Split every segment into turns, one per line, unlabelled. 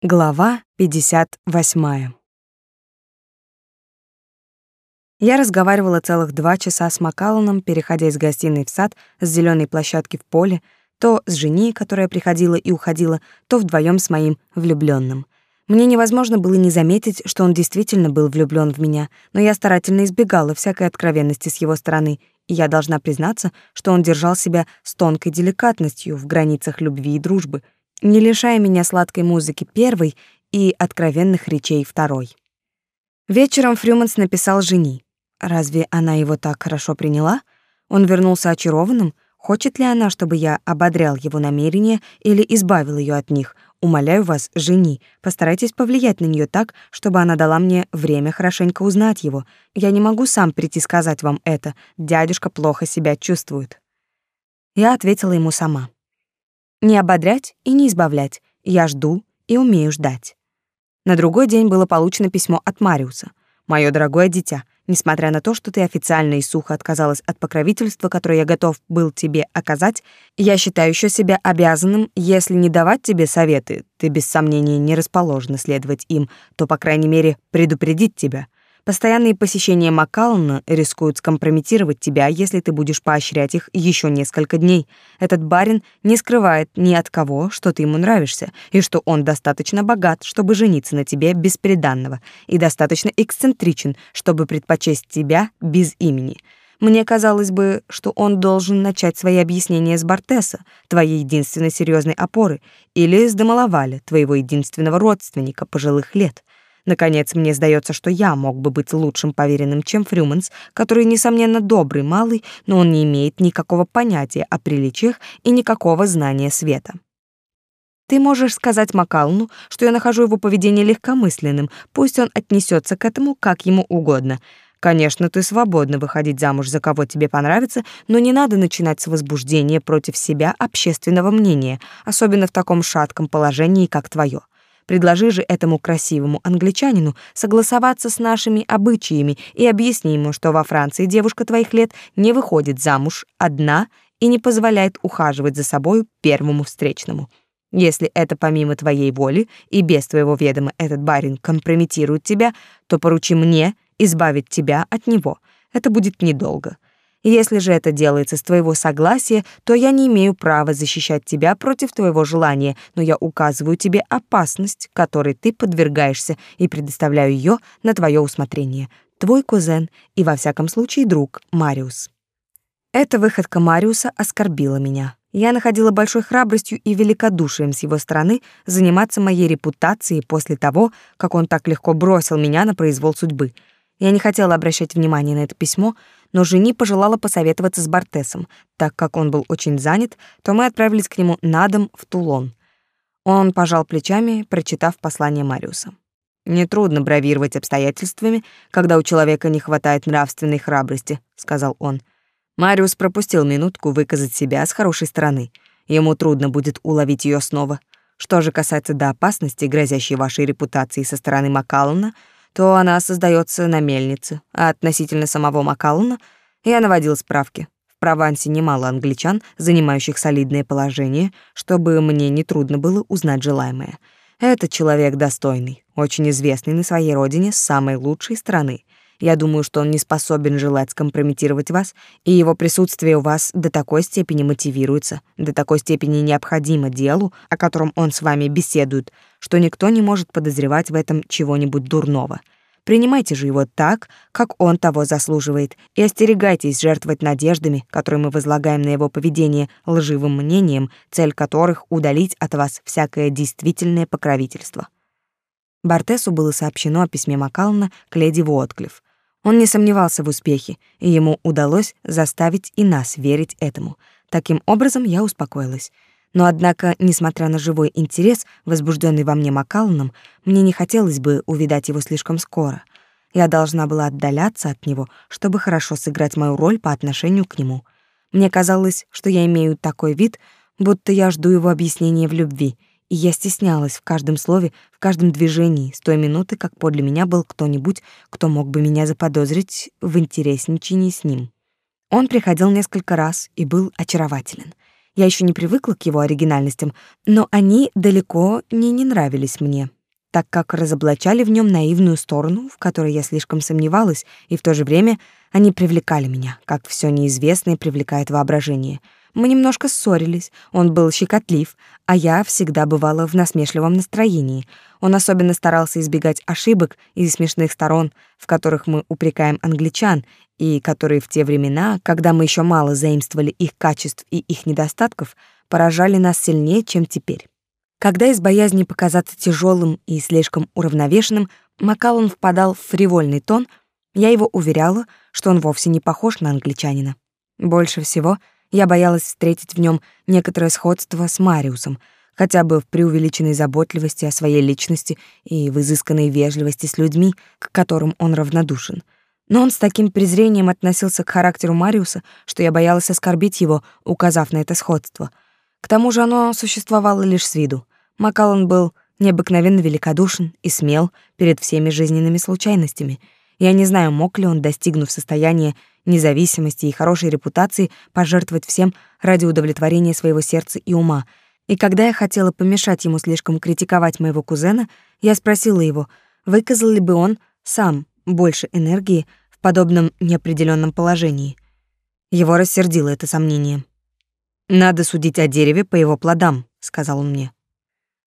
Глава 58. Я разговаривала целых два часа с Макалланом, переходя из гостиной в сад с зеленой площадки в поле, то с жени, которая приходила и уходила, то вдвоем с моим влюбленным. Мне невозможно было не заметить, что он действительно был влюблен в меня, но я старательно избегала всякой откровенности с его стороны, и я должна признаться, что он держал себя с тонкой деликатностью в границах любви и дружбы — не лишая меня сладкой музыки первой и откровенных речей второй. Вечером Фрюманс написал жени. Разве она его так хорошо приняла? Он вернулся очарованным. Хочет ли она, чтобы я ободрял его намерения или избавил ее от них? Умоляю вас, жени, постарайтесь повлиять на нее так, чтобы она дала мне время хорошенько узнать его. Я не могу сам прийти сказать вам это. Дядюшка плохо себя чувствует. Я ответила ему сама. Не ободрять и не избавлять. Я жду и умею ждать. На другой день было получено письмо от Мариуса. Моё дорогое дитя, несмотря на то, что ты официально и сухо отказалась от покровительства, которое я готов был тебе оказать, я считаю еще себя обязанным, если не давать тебе советы, ты без сомнения не расположена следовать им, то, по крайней мере, предупредить тебя — Постоянные посещения Маккаллана рискуют скомпрометировать тебя, если ты будешь поощрять их еще несколько дней. Этот барин не скрывает ни от кого, что ты ему нравишься, и что он достаточно богат, чтобы жениться на тебе без приданного, и достаточно эксцентричен, чтобы предпочесть тебя без имени. Мне казалось бы, что он должен начать свои объяснения с Бартеса, твоей единственной серьезной опоры, или с Домалаваля, твоего единственного родственника пожилых лет. Наконец, мне сдается, что я мог бы быть лучшим поверенным, чем Фрюманс, который, несомненно, добрый малый, но он не имеет никакого понятия о приличиях и никакого знания света. Ты можешь сказать Макалну, что я нахожу его поведение легкомысленным, пусть он отнесется к этому как ему угодно. Конечно, ты свободна выходить замуж за кого тебе понравится, но не надо начинать с возбуждения против себя общественного мнения, особенно в таком шатком положении, как твое. Предложи же этому красивому англичанину согласоваться с нашими обычаями и объясни ему, что во Франции девушка твоих лет не выходит замуж одна и не позволяет ухаживать за собой первому встречному. Если это помимо твоей воли и без твоего ведома этот барин компрометирует тебя, то поручи мне избавить тебя от него. Это будет недолго. Если же это делается с твоего согласия, то я не имею права защищать тебя против твоего желания, но я указываю тебе опасность, которой ты подвергаешься, и предоставляю ее на твое усмотрение. Твой кузен и во всяком случае друг Мариус. Эта выходка Мариуса оскорбила меня. Я находила большой храбростью и великодушием с его стороны заниматься моей репутацией после того, как он так легко бросил меня на произвол судьбы. Я не хотела обращать внимание на это письмо, но жени пожелала посоветоваться с Бартесом. Так как он был очень занят, то мы отправились к нему на дом в Тулон. Он пожал плечами, прочитав послание Мариуса. «Нетрудно бравировать обстоятельствами, когда у человека не хватает нравственной храбрости», — сказал он. Мариус пропустил минутку выказать себя с хорошей стороны. Ему трудно будет уловить ее снова. Что же касается до опасности, грозящей вашей репутации со стороны Макаллана, то она создается на мельнице, а относительно самого Макаллана я наводил справки. В Провансе немало англичан, занимающих солидное положение, чтобы мне не трудно было узнать желаемое. Этот человек достойный, очень известный на своей родине с самой лучшей стороны. Я думаю, что он не способен желать скомпрометировать вас, и его присутствие у вас до такой степени мотивируется, до такой степени необходимо делу, о котором он с вами беседует, что никто не может подозревать в этом чего-нибудь дурного. Принимайте же его так, как он того заслуживает, и остерегайтесь жертвовать надеждами, которые мы возлагаем на его поведение, лживым мнением, цель которых — удалить от вас всякое действительное покровительство. Бартесу было сообщено о письме Макална к леди Уотклифф. Он не сомневался в успехе, и ему удалось заставить и нас верить этому. Таким образом, я успокоилась. Но однако, несмотря на живой интерес, возбужденный во мне Макалланом, мне не хотелось бы увидать его слишком скоро. Я должна была отдаляться от него, чтобы хорошо сыграть мою роль по отношению к нему. Мне казалось, что я имею такой вид, будто я жду его объяснения в любви — и я стеснялась в каждом слове, в каждом движении с той минуты, как подле меня был кто-нибудь, кто мог бы меня заподозрить в интересничании с ним. Он приходил несколько раз и был очарователен. Я еще не привыкла к его оригинальностям, но они далеко не не нравились мне, так как разоблачали в нем наивную сторону, в которой я слишком сомневалась, и в то же время они привлекали меня, как все неизвестное привлекает воображение — мы немножко ссорились, он был щекотлив, а я всегда бывала в насмешливом настроении. Он особенно старался избегать ошибок и смешных сторон, в которых мы упрекаем англичан, и которые в те времена, когда мы еще мало заимствовали их качеств и их недостатков, поражали нас сильнее, чем теперь. Когда из боязни показаться тяжелым и слишком уравновешенным, Макалон впадал в фривольный тон, я его уверяла, что он вовсе не похож на англичанина. Больше всего — я боялась встретить в нем некоторое сходство с Мариусом, хотя бы в преувеличенной заботливости о своей личности и в изысканной вежливости с людьми, к которым он равнодушен. Но он с таким презрением относился к характеру Мариуса, что я боялась оскорбить его, указав на это сходство. К тому же оно существовало лишь с виду. Макаллан был необыкновенно великодушен и смел перед всеми жизненными случайностями. Я не знаю, мог ли он, достигнув состояния независимости и хорошей репутации пожертвовать всем ради удовлетворения своего сердца и ума. И когда я хотела помешать ему слишком критиковать моего кузена, я спросила его, выказал ли бы он сам больше энергии в подобном неопределенном положении. Его рассердило это сомнение. «Надо судить о дереве по его плодам», — сказал он мне.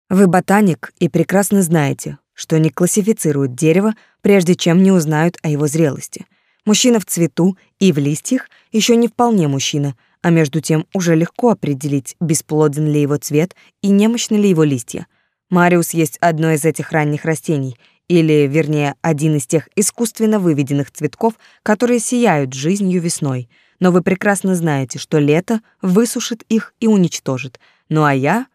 «Вы ботаник и прекрасно знаете, что не классифицируют дерево, прежде чем не узнают о его зрелости — Мужчина в цвету и в листьях еще не вполне мужчина, а между тем уже легко определить, бесплоден ли его цвет и немощны ли его листья. Мариус есть одно из этих ранних растений, или, вернее, один из тех искусственно выведенных цветков, которые сияют жизнью весной. Но вы прекрасно знаете, что лето высушит их и уничтожит. Ну а я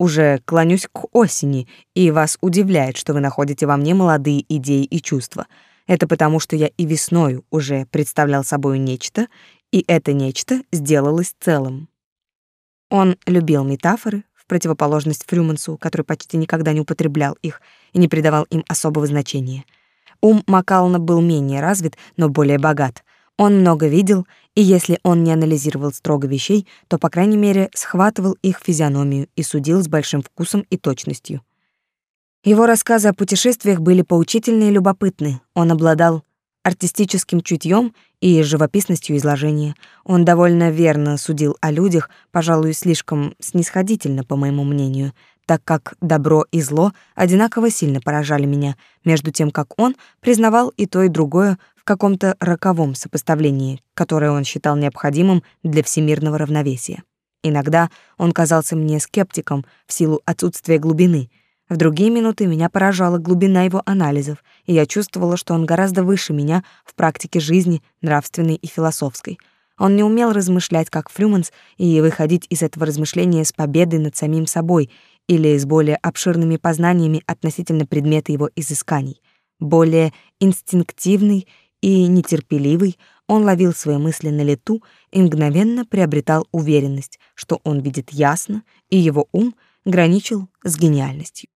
уже клонюсь к осени, и вас удивляет, что вы находите во мне молодые идеи и чувства — это потому, что я и весною уже представлял собой нечто, и это нечто сделалось целым. Он любил метафоры, в противоположность Фрюмансу, который почти никогда не употреблял их и не придавал им особого значения. Ум Макална был менее развит, но более богат. Он много видел, и если он не анализировал строго вещей, то, по крайней мере, схватывал их физиономию и судил с большим вкусом и точностью. Его рассказы о путешествиях были поучительны и любопытны. Он обладал артистическим чутьем и живописностью изложения. Он довольно верно судил о людях, пожалуй, слишком снисходительно, по моему мнению, так как добро и зло одинаково сильно поражали меня, между тем как он признавал и то, и другое в каком-то роковом сопоставлении, которое он считал необходимым для всемирного равновесия. Иногда он казался мне скептиком в силу отсутствия глубины — в другие минуты меня поражала глубина его анализов, и я чувствовала, что он гораздо выше меня в практике жизни, нравственной и философской. Он не умел размышлять, как Фрюманс, и выходить из этого размышления с победой над самим собой или с более обширными познаниями относительно предмета его изысканий. Более инстинктивный и нетерпеливый, он ловил свои мысли на лету и мгновенно приобретал уверенность, что он видит ясно, и его ум граничил с гениальностью.